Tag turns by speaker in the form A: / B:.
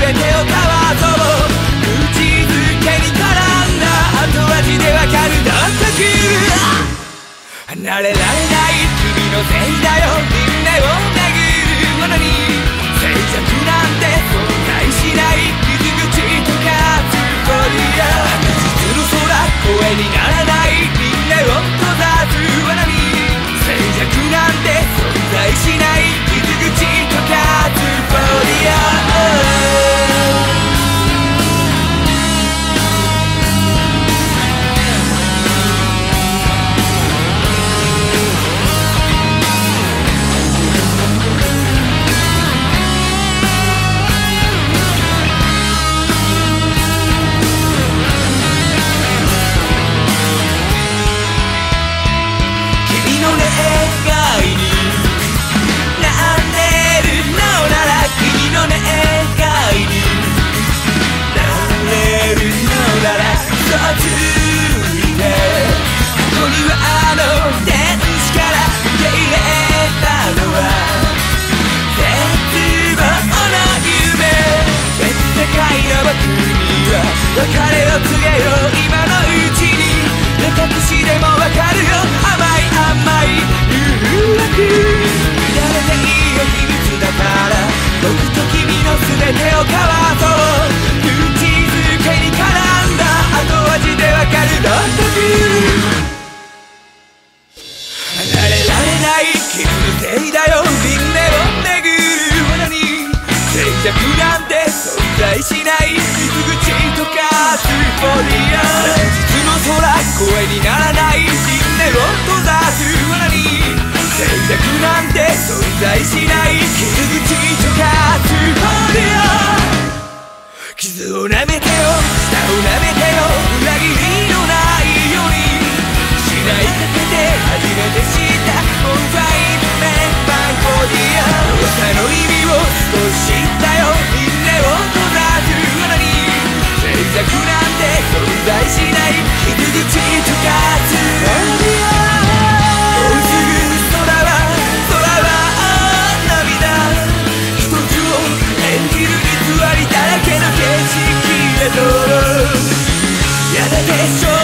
A: 全てを交わそう。口づけに絡んだ後味でわかるダン離れられない君のせいだよみんなを巡るものに静寂なんて存在しない傷口とかつッコミや実の空声にならないみんなを閉ざす罠に静寂なんて別れを告げよう。今のうちに目隠しでもわかるよ。甘い甘い。誘惑見られていいよ秘密だから。僕と君の全てを交わそう。口づけに絡んだ後味でわかるドット離れられない君のせいだよみんなを巡る罠に。静寂なんて存在しない水口とかスポリア実の空声にならない信念を閉ざす罠に静寂なんて存在しない傷口とかスポリア傷を舐めてよ舌を舐めてよ裏切り deixou